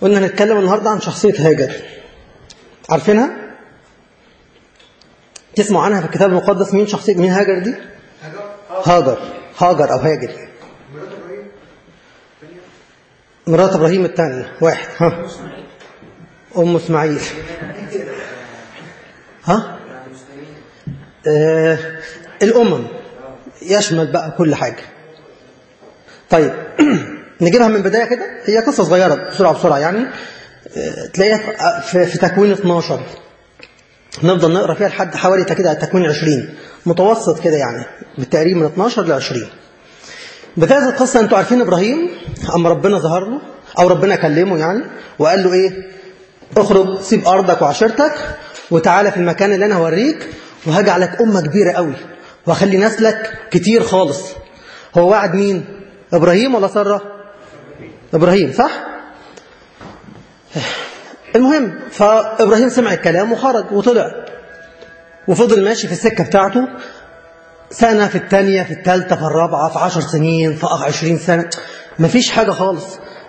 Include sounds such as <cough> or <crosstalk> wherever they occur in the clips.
قلنا نتكلم النهاردة عن شخصية هاجر. عارفينها؟ تسمعوا عنها في الكتاب المقدس مين شخصية مين هاجر دي؟ هاجر. هاجر أو هاجر. مرات إبراهيم الثانية. واحد. ها. أم إسماعيل. ها؟ آه الأمم. يشمل بقى كل حاجة. طيب. <clears throat> نجيبها من البداية كده؟ هي قصة صغيرة بسرعة بسرعة. يعني آه تلاقيها في, في تكوين 12 نفضل نقرأ فيها لحد حوالي كده تكوين 20 متوسط كده يعني بالتقريب من 12 ل 20 بداية القصة أنتوا عارفين إبراهيم؟ اما ربنا ظهر له أو ربنا كلمه يعني وقال له إيه؟ اخرج سيب أرضك وعشيرتك وتعالى في المكان اللي أنا هوريك وهجعلك أمة كبيرة قوي واخلي نسلك كتير خالص. هو وعد مين؟ إبراهيم ولا سارة؟ إبراهيم صح؟ المهم فإبراهيم سمع الكلام وخرج وطلع. وفضل ماشي في السكة بتاعته. سنة في الثانية في الثالثة في الرابعة في عشر سنين في عشرين سنة. مفيش حاجة خالص.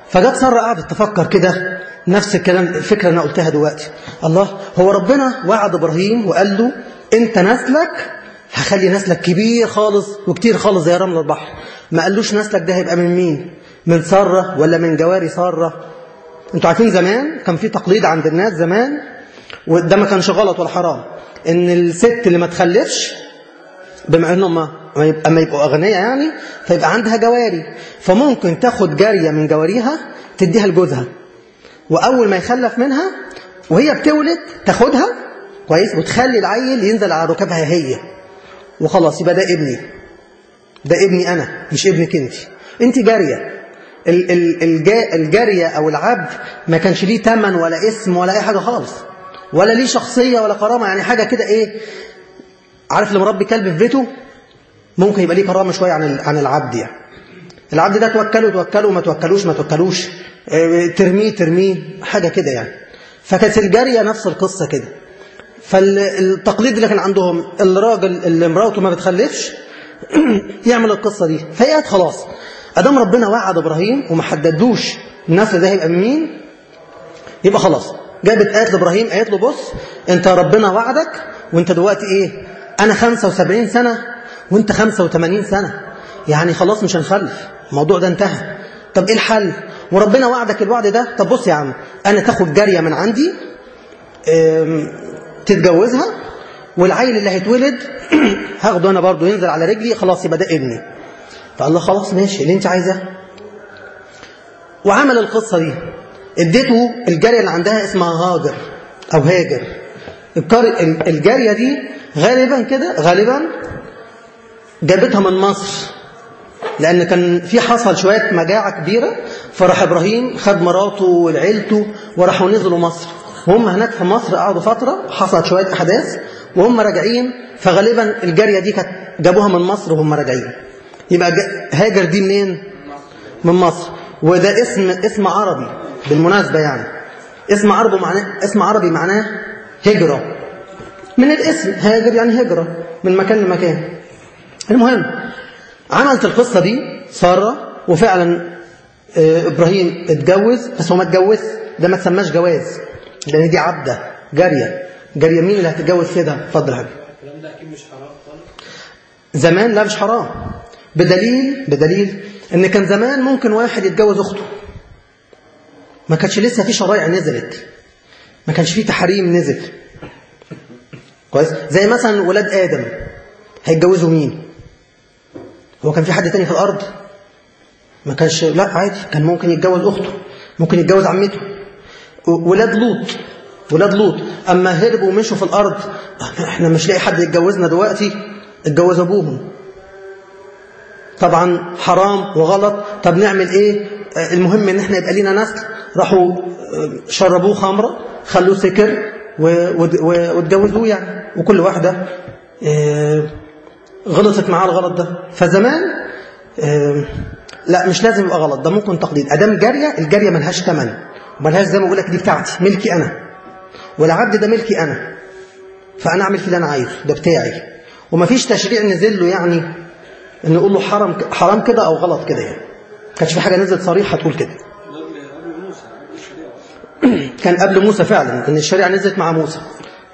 فجت سارة قعدت تفكر كده. نفس الكلام الفكرة اللي أنا قلتها دلوقتي. الله هو ربنا وعد إبراهيم وقال له أنت نسلك هخلي نسلك كبير خالص وكتير خالص زي رمل البحر. ما قالوش نسلك ده هيبقى من مين؟ من سارة ولا من جواري سارة؟ أنتوا عارفين زمان كان في تقليد عند الناس زمان وده ما كانش غلط ولا حرام إن الست اللي ما تخلفش بما إنهم أما يبقوا أغنياء يعني فيبقى عندها جواري. فممكن تاخد جارية من جواريها تديها لجوزها. وأول ما يخلف منها وهي بتولد تاخدها كويس وتخلي العيل ينزل على ركبها هي. وخلاص يبقى ده ابني. ده ابني أنا مش ابنك انت انت جارية. الجارية أو العبد ما كانش ليه ثمن ولا اسم ولا أي حاجة خالص. ولا ليه شخصية ولا كرامة يعني حاجة كده إيه عارف اللي مربي كلب في بيته ممكن يبقى ليه كرامة شوية عن عن العبد يعني. العبد ده توكله توكله ما توكلوش ما توكلوش ترميه ترميه حاجة كده يعني. فكانت الجارية نفس القصة كده. فالتقليد اللي كان عندهم الراجل اللي مراته ما بتخلفش <clears throat> يعمل القصة دي. فهي خلاص أدام ربنا وعد إبراهيم وما حددوش النسل ده هيبقى مين يبقى خلاص. جابت قالت لإبراهيم قالت له بص أنت ربنا وعدك وأنت دلوقتي إيه؟ أنا 75 سنة وأنت 85 سنة. يعني خلاص مش هنخلف. الموضوع ده انتهى. طب إيه الحل؟ وربنا وعدك الوعد ده. طب بص يا عم أنا تاخد جارية من عندي تتجوزها والعيل اللي هيتولد <clears throat> هاخده أنا برضه ينزل على رجلي خلاص يبقى ده ابني. فقال له خلاص ماشي اللي انت عايزاه. وعمل القصة دي. اديته الجارية اللي عندها اسمها هاجر أو هاجر. الجارية دي غالبا كده غالبا جابتها من مصر. لأن كان في حصل شوية مجاعة كبيرة فراح إبراهيم خد مراته وعيلته وراحوا نزلوا مصر. وهم هناك في مصر قعدوا فترة حصلت شوية أحداث وهم راجعين. فغالبا الجارية دي كانت جابوها من مصر وهم راجعين. يبقى هاجر دي منين؟ من مصر. وده اسم اسم عربي بالمناسبة يعني. اسم عربي معناه اسم عربي معناه هجرة. من الاسم هاجر يعني هجرة من مكان لمكان. المهم عملت القصة دي سارة وفعلا إبراهيم اتجوز بس هو ما اتجوز ده ما تسماش جواز لأن دي عبدة جارية. جارية مين اللي هتتجوز كده اتفضل يا حبيبي. الكلام ده أكيد مش حرام زمان لا مش حرام. بدليل بدليل إن كان زمان ممكن واحد يتجوز أخته. ما كانش لسه في شرائع نزلت. ما كانش في تحريم نزل. كويس؟ زي مثلا ولاد آدم. هيتجوزوا مين؟ هو كان في حد تاني في الأرض؟ ما كانش لا عادي. كان ممكن يتجوز أخته. ممكن يتجوز عمته. ولاد لوط. ولاد لوط. أما هربوا ومشوا في الأرض إحنا مش لاقي حد يتجوزنا دلوقتي. اتجوز أبوهم. طبعا حرام وغلط. طب نعمل إيه؟ المهم إن إحنا يبقى لينا نسل. راحوا شربوه خمرة خلوه سكر واتجوزوه يعني. وكل واحدة غلطت معاه الغلط ده. فزمان لا مش لازم يبقى غلط. ده ممكن تقليد. أدام جارية الجارية ملهاش ثمن وملهاش زي ما بقول لك دي بتاعتي. ملكي أنا. والعبد ده ملكي أنا. فأنا أعمل في اللي أنا عايزه. ده بتاعي. ومفيش تشريع نزل له يعني ان نقول له حرام حرام كده أو غلط كده يعني. كانش في حاجة نزلت صريحة تقول كده. <clears throat> كان قبل موسى فعلا إن الشريعة نزلت مع موسى.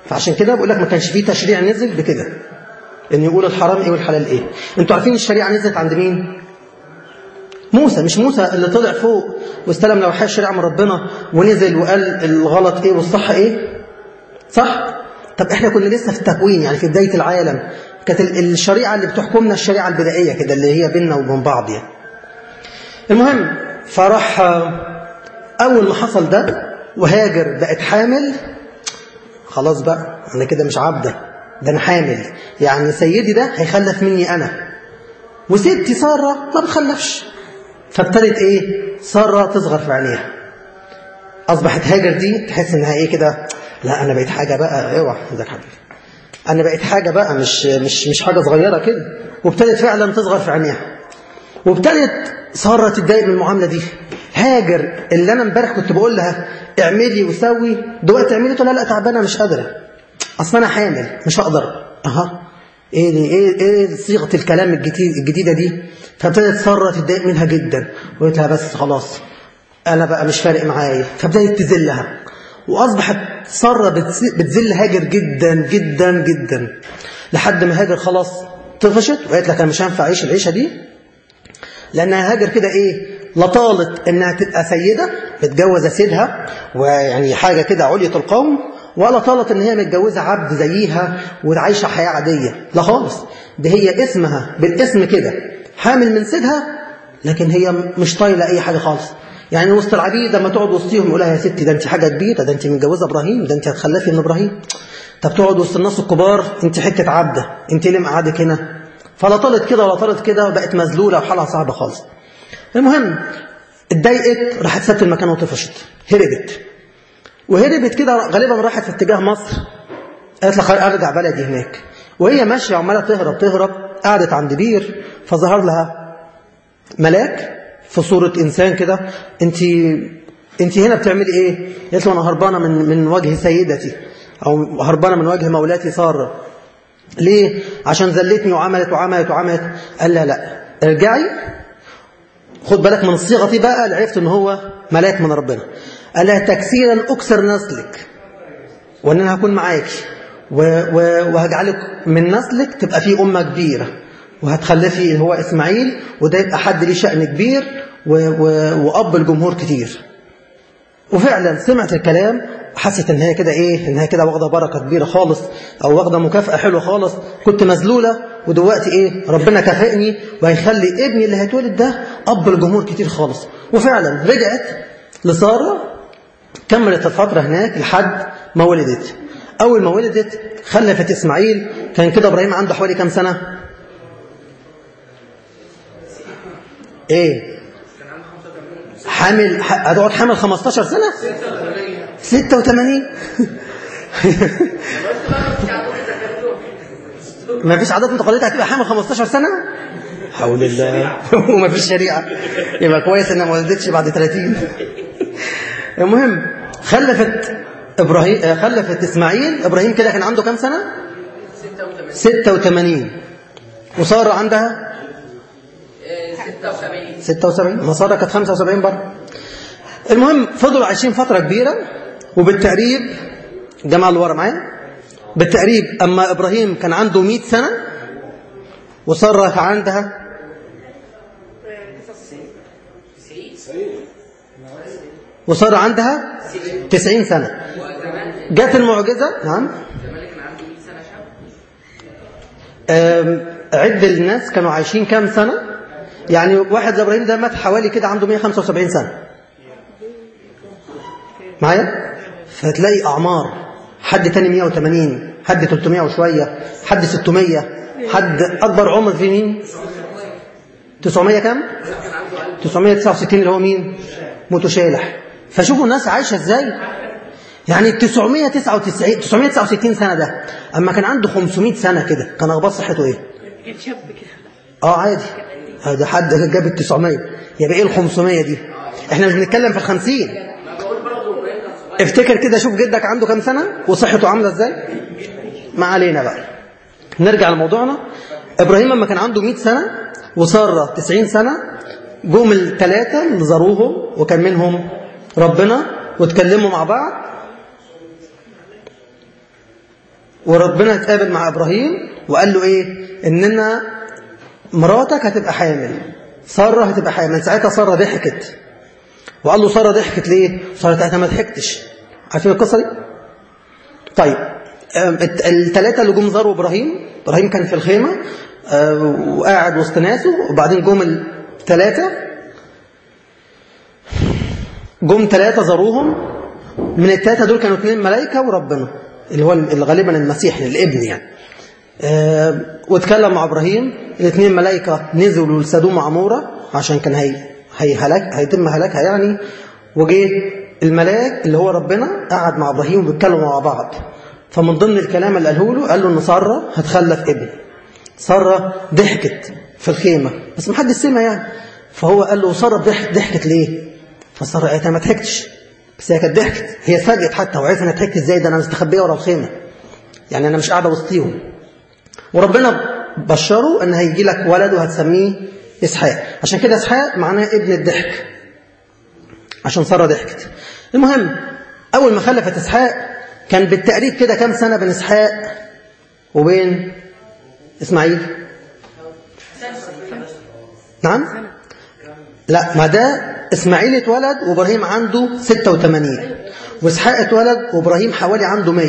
فعشان كده بقول لك ما كانش فيه تشريع نزل بكده. إن يقول الحرام إيه والحلال إيه. أنتوا عارفين الشريعة نزلت عند مين؟ موسى مش موسى اللي طلع فوق واستلم لوحات الشريعة من ربنا ونزل وقال الغلط إيه والصح إيه؟ صح؟ طب إحنا كنا لسه في التكوين يعني في بداية العالم. كانت الشريعة اللي بتحكمنا الشريعة البدائية كده اللي هي بيننا وبين بعض يعني. المهم فراح أول ما حصل ده وهاجر بقت حامل. خلاص بقى أنا كده مش عبده ده أنا حامل. يعني سيدي ده هيخلف مني أنا. وستي سارة ما بتخلفش. فابتدت إيه؟ سارة تصغر في عينيها. أصبحت هاجر دي تحس إنها إيه كده؟ لا أنا بقيت حاجة بقى اوعى ازيك حبيبي أنا بقيت حاجة بقى مش مش مش حاجة صغيرة كده. وابتدت فعلا تصغر في عينيها. وابتدت ساره تتضايق من المعاملة دي. هاجر اللي أنا امبارح كنت بقول لها اعملي وسوي. دلوقتي اعملي تقول لا لا تعبانة مش قادرة. أصل أنا حامل مش هقدر. أها. إيه دي؟ إيه إيه صيغة الكلام الجديد الجديدة دي؟ فابتدت ساره تتضايق منها جدا. وقلت لها بس خلاص أنا بقى مش فارق معايا. فابتدت تذلها. وأصبحت سارة بتذل هاجر جدا جدا جدا. لحد ما هاجر خلاص طفشت وقالت لك أنا مش هينفع أعيش العيشة دي. لأنها هاجر كده إيه؟ لا طالت إنها تبقى سيدة متجوزة سيدها ويعني حاجة كده علية القوم ولا طالت إن هي متجوزة عبد زيها وعايشة حياة عادية. لا خالص. ده هي اسمها بالاسم كده حامل من سيدها لكن هي مش طايلة أي حاجة خالص. يعني وسط العبيد لما تقعد وسطيهم يقول لها يا ستي ده أنت حاجة كبيرة ده أنت متجوزة إبراهيم ده أنت هتخلفي من إبراهيم. طب تقعد وسط الناس الكبار أنت حتة عبده أنت ليه مقعدك هنا. فلا طالت كده ولا طالت كده وبقت مذلولة وحالها صعبة خالص. المهم اتضايقت راحت سابت المكان وطفشت هربت. وهربت كده غالبا راحت في اتجاه مصر. قالت لك أرجع بلدي هناك. وهي ماشية عمالة تهرب تهرب قعدت عند بير فظهر لها ملاك. في صورة إنسان كده انت انت هنا بتعملي إيه؟ قالت له أنا هربانة من من وجه سيدتي أو هربانة من وجه مولاتي سارة. ليه؟ عشان ذلتني وعملت وعملت وعملت. قال لا لا ارجعي. خد بالك من الصيغة دي بقى اللي عرفت إن هو ملاك من ربنا. قال لها تكسيرا أكسر نسلك وإن أنا هكون معاكي وهجعلك من نسلك تبقى في أمة كبيرة. وهتخلفي هو إسماعيل وده يبقى حد ليه شأن كبير و و وأب الجمهور كتير. وفعلا سمعت الكلام حست إن هي كده إيه إن هي كده واخدة بركة كبيرة خالص أو واخدة مكافأة حلوة خالص. كنت مذلولة ودلوقتي إيه ربنا كافئني وهيخلي ابني اللي هيتولد ده أب الجمهور كتير خالص. وفعلا رجعت لسارة كملت الفترة هناك لحد ما ولدت. أول ما ولدت خلفت إسماعيل كان كده إبراهيم عنده حوالي كام سنة؟ إيه؟ حامل هتقعد حامل 15 سنة؟ 86 <laughs> ما فيش عادات وتقاليد هتبقى حامل 15 سنة؟ حول الله. <laughs> وما فيش شريعة. يبقى كويس إنها ما ولدتش بعد 30 <laughs> المهم خلفت إبراهيم خلفت إسماعيل. إبراهيم كده كان عنده كام سنة؟ 86 وسارة عندها؟ 76 76 ما سارة كانت 75 برضه. المهم فضلوا عايشين فترة كبيرة وبالتقريب جماعة اللي ورا معايا. بالتقريب أما إبراهيم كان عنده 100 سنة كان عندها وسارة عندها 90 سنة. جت المعجزة نعم. عد الناس كانوا عايشين كام سنة؟ يعني واحد زي إبراهيم ده مات حوالي كده عنده 175 سنة. معايا؟ فتلاقي أعمار. حد تاني 180 حد 300 وشوية حد 600 حد أكبر عمر في مين؟ 900 كام؟ 969 اللي هو مين؟ متشالح فشوفوا الناس عايشة إزاي؟ يعني 999 969 سنة ده. أما كان عنده 500 سنة كده كان أخبار صحته إيه؟ كان شاب كده. آه عادي. هذا حد جاب ال 900 يبقى إيه ال 500 دي؟ إحنا مش بنتكلم في ال 50 افتكر كده شوف جدك عنده كام سنة؟ وصحته عاملة إزاي؟ ما علينا بقى. نرجع لموضوعنا. إبراهيم لما كان عنده 100 سنة وسارة 90 سنة جم الثلاثة اللي زاروهم وكان منهم ربنا واتكلموا مع بعض. وربنا اتقابل مع إبراهيم وقال له إيه؟ إننا مراتك هتبقى حامل. سارة هتبقى حامل. ساعتها سارة ضحكت. وقال له سارة ضحكت ليه؟ سارة ساعتها ما ضحكتش. عارفين القصة دي؟ طيب الثلاثه اللي جم زاروا إبراهيم إبراهيم كان في الخيمة آه، وقاعد وسط ناسه وبعدين جم الثلاثه جم ثلاثة زاروهم. من الثلاثه دول كانوا اثنين ملائكة وربنا اللي هو غالبا المسيح الابن يعني. واتكلم مع إبراهيم الاثنين ملائكة نزلوا لسدوم عمورة عشان كان هي هي هلاك هيتم هلاكها يعني. وجه الملاك اللي هو ربنا قعد مع إبراهيم وبيتكلموا مع بعض. فمن ضمن الكلام اللي قاله له قال له إن سارة هتخلف ابن. سارة ضحكت في الخيمة بس ما حدش سمع يعني. فهو قال له سارة ضحكت ضحكت ليه؟ فسارة قالت ما ضحكتش. بس هي كانت ضحكت هي اتفاجئت حتى وعرفت إنها ضحكت إزاي؟ ده أنا مستخبية ورا الخيمة. يعني أنا مش قاعدة وسطيهم. وربنا بشره إن هيجي لك ولد وهتسميه إسحاق. عشان كده إسحاق معناه ابن الضحك. عشان سارة ضحكت. المهم أول ما خلفت إسحاق كان بالتقريب كده كام سنة بين إسحاق وبين إسماعيل؟ نعم؟ لا ما ده إسماعيل اتولد وإبراهيم عنده 86 وإسحاق اتولد وإبراهيم حوالي عنده 100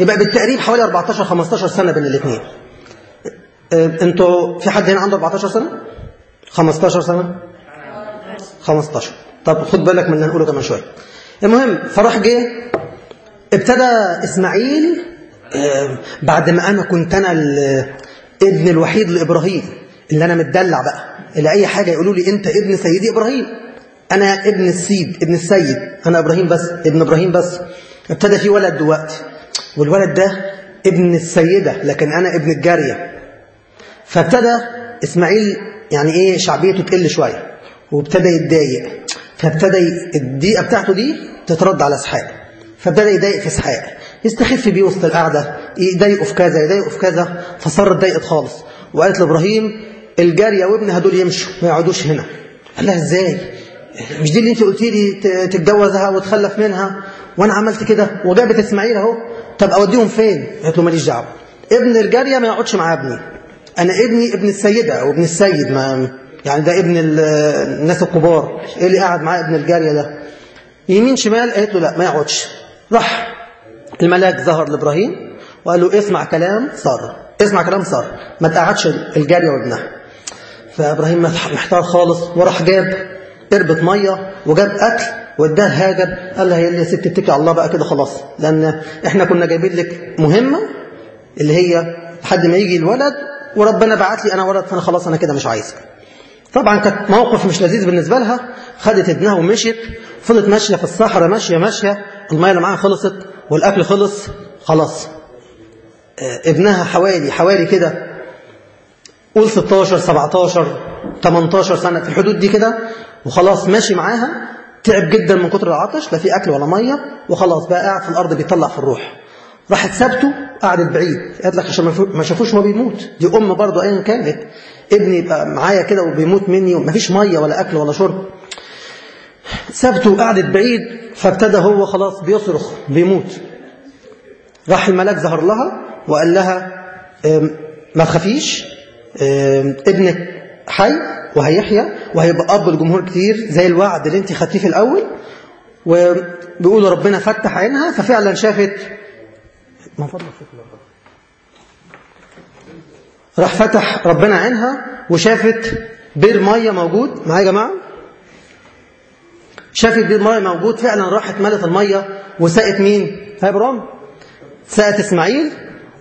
يبقى بالتقريب حوالي 14 15 سنة بين الاثنين أنتوا في حد هنا عنده 14 سنة؟ 15 سنة؟ 15 طب خد بالك من اللي هنقوله كمان شوية. المهم فراح جه ابتدى إسماعيل آه، بعد ما أنا كنت أنا الابن الوحيد لإبراهيم اللي أنا متدلع بقى. اللي أي حاجة يقولوا لي أنت ابن سيدي إبراهيم. أنا ابن السيد ابن السيد. أنا إبراهيم بس ابن إبراهيم بس. ابتدى في ولد دلوقتي والولد ده ابن السيدة لكن أنا ابن الجارية. فابتدى إسماعيل يعني إيه شعبيته تقل شوية وابتدى يتضايق. فابتدى الضيقه بتاعته دي تترد على اسحاق. فابتدى يضايق في اسحاق. يستخف بيه وسط القعدة يضايقه في كذا يضايقه في كذا فصار اتضايقت خالص. وقالت لابراهيم الجارية وابنها دول يمشوا ما يقعدوش هنا. قال لها إزاي؟ مش دي اللي أنت قلتي لي تتجوزها وتخلف منها؟ وأنا عملت كده وجابت إسماعيل أهو. طب أوديهم فين؟ قالت له ماليش دعوة. ابن الجارية ما يقعدش مع ابني. أنا ابني ابن السيدة أو ابن السيد ما يعني ده ابن الناس الكبار. إيه اللي قاعد معاه ابن الجارية ده؟ يمين شمال؟ قالت له لا ما يقعدش. راح. الملاك ظهر لإبراهيم وقال له اسمع كلام سارة. اسمع كلام سارة. ما تقعدش الجارية وابنها. فإبراهيم محتار خالص. وراح جاب قربة مية وجاب أكل. واداه هاجر قال لها يا ست اتكي على الله بقى كده خلاص. لأن إحنا كنا جايبين لك مهمة اللي هي لحد ما يجي الولد وربنا بعت لي أنا ولد فأنا خلاص أنا كده مش عايزك. طبعا كانت موقف مش لذيذ بالنسبة لها. خدت ابنها ومشيت فضلت ماشية في الصحراء ماشية ماشية. المية اللي معاها خلصت والأكل خلص خلاص. ابنها حوالي حوالي كده قول 16 17 18 سنة في الحدود دي كده وخلاص ماشي معاها. تعب جدا من كتر العطش لا في أكل ولا مية وخلاص بقى قاعد في الأرض بيطلع في الروح. راحت سابته قعدت بعيد. قالت لك عشان ما شافوش ما بيموت. دي أم برضه ايا كانت. ابني يبقى معايا كده وبيموت مني ومفيش مية ولا أكل ولا شرب. سابته وقعدت بعيد فابتدى هو خلاص بيصرخ بيموت. راح الملاك ظهر لها وقال لها ما تخافيش ابنك حي. وهيحيا وهيبقى أب لجمهور كتير زي الوعد اللي انت خدتيه في الأول. وبيقولوا ربنا فتح عينها ففعلا شافت. ما راح فتح ربنا عينها وشافت بير مية موجود. معايا يا جماعة؟ شافت بير مية موجود فعلا راحت ملت المية وسقت مين؟ ها إبراهيم سقت إسماعيل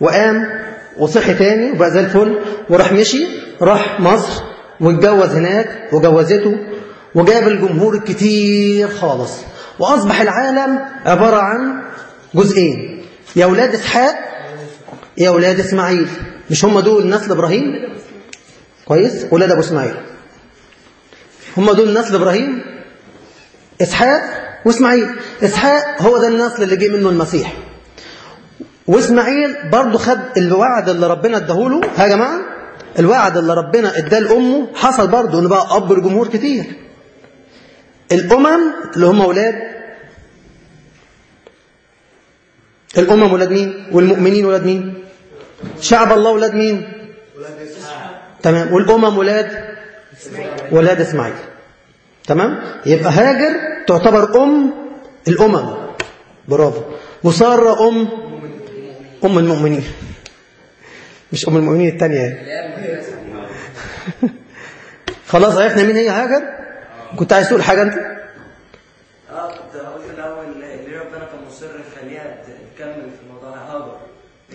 وقام وصحي تاني وبقى زي الفل وراح مشي راح مصر واتجوز هناك وجوزته وجاب الجمهور الكتير خالص. وأصبح العالم عبارة عن جزئين. يا أولاد إسحاق يا أولاد إسماعيل. مش هم دول نسل إبراهيم؟ كويس. أولاد أبو إسماعيل. هم دول نسل إبراهيم؟ إسحاق وإسماعيل. إسحاق هو ده النسل اللي جه منه المسيح. وإسماعيل برضه خد الوعد اللي ربنا اداهوله. ها يا جماعة؟ الوعد اللي ربنا اداه لأمه حصل برضه إنه بقى أب لجمهور كتير. الأمم اللي هم أولاد. الأمم ولاد مين؟ والمؤمنين ولاد مين؟ شعب الله ولاد مين؟ تمام. والأمم ولاد ولاد إسماعيل. تمام؟ يبقى هاجر تعتبر أم الأمم. برافو. وسارة أم أم المؤمنين. مش أم المؤمنين الثانية يعني. <laughs> خلاص عرفنا مين هي هاجر كنت عايز تقول حاجة أنت؟ آه كنت هقول في ليه ربنا كان مصر يخليها تكمل في هاجر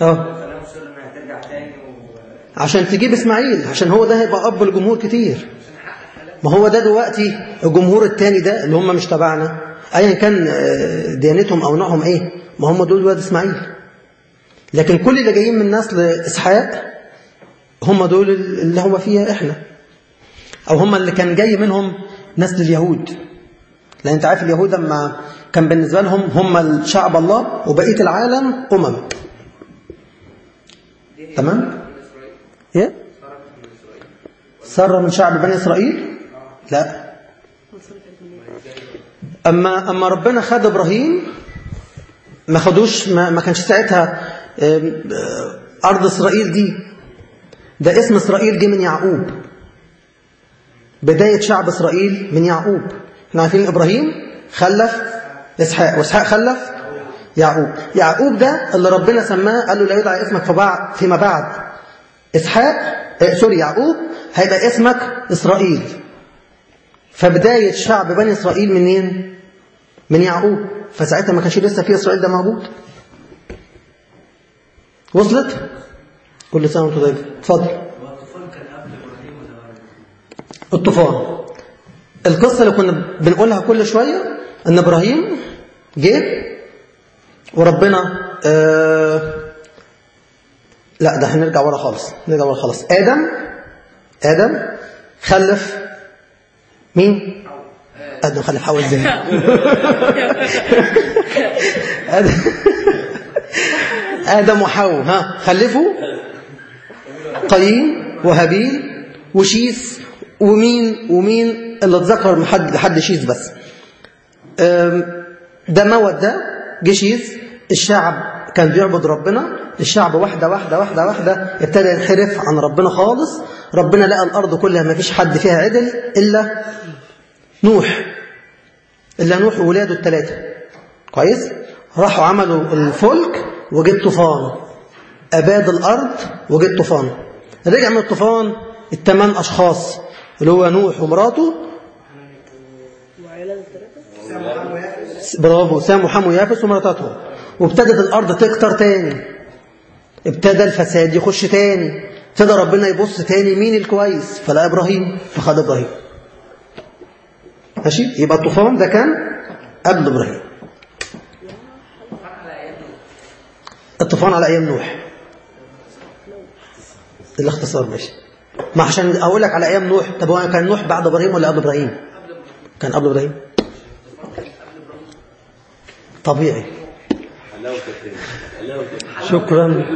آه. مصر إنها ترجع تاني و عشان تجيب إسماعيل عشان هو ده هيبقى أب لجمهور كتير. ما هو ده دلوقتي الجمهور التاني ده اللي هم مش تبعنا أيا كان آه، ديانتهم أو نوعهم إيه ما هم دول ولاد إسماعيل. لكن كل اللي جايين من نسل إسحاق هم دول اللي هو فيها إحنا أو هم اللي كان جاي منهم نسل اليهود لأن أنت عارف اليهود لما كان بالنسبة لهم هم الشعب الله وبقية العالم أمم تمام؟ إيه؟ سارة من شعب بني إسرائيل؟ لا أما أما ربنا خد إبراهيم ما خدوش ما, ما كانش ساعتها أرض إسرائيل دي ده اسم إسرائيل جه من يعقوب. بداية شعب إسرائيل من يعقوب. إحنا عارفين إبراهيم خلف إسحاق وإسحاق خلف يعقوب. يعقوب ده اللي ربنا سماه قال له لا يدعى اسمك فيما بعد. إسحاق آه، سوري يعقوب هيبقى اسمك إسرائيل. فبداية شعب بني إسرائيل منين؟ من يعقوب. فساعتها ما كانش لسه في إسرائيل ده موجود. وصلت؟ كل سنة وأنتم طيب. اتفضل. الطوفان القصة اللي كنا بنقولها كل شوية إن إبراهيم جه وربنا آه لا ده هنرجع ورا خالص نرجع ورا خالص. آدم آدم خلف مين؟ آدم خلف حواء إزاي <laughs> آدم. آدم وحواء ها؟ خلفوا. قايين وهابيل وشيس ومين؟ ومين؟ اللي اتذكر لحد لحد شيس بس. ده موت ده جه الشعب كان بيعبد ربنا. الشعب واحدة واحدة واحدة واحدة ابتدى ينحرف عن ربنا خالص. ربنا لقى الأرض كلها ما فيش حد فيها عدل إلا نوح. إلا نوح وولاده الثلاثة كويس؟ راحوا عملوا الفلك. وجد طوفان. أباد الأرض وجد طوفان. رجع من الطوفان الثمان أشخاص اللي هو نوح ومراته. برافو. سام وحم ويافس ومراتاتهم. وابتدت الأرض تكتر تاني. ابتدى الفساد يخش تاني. ابتدى ربنا يبص تاني مين الكويس؟ فلقى إبراهيم فخد إبراهيم. ماشي؟ يبقى الطوفان ده كان قبل إبراهيم. الطوفان على أيام نوح. الاختصار ماشي. ما عشان أقول لك على أيام نوح طب هو كان نوح بعد إبراهيم ولا قبل إبراهيم؟ كان قبل إبراهيم. طبيعي. شكرا.